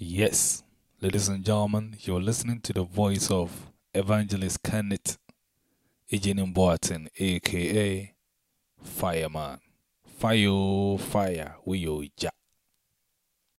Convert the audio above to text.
Yes, ladies and gentlemen, you're listening to the voice of Evangelist Kenneth Ejenin Boatin, aka Fireman. Fire, fire, we are jack.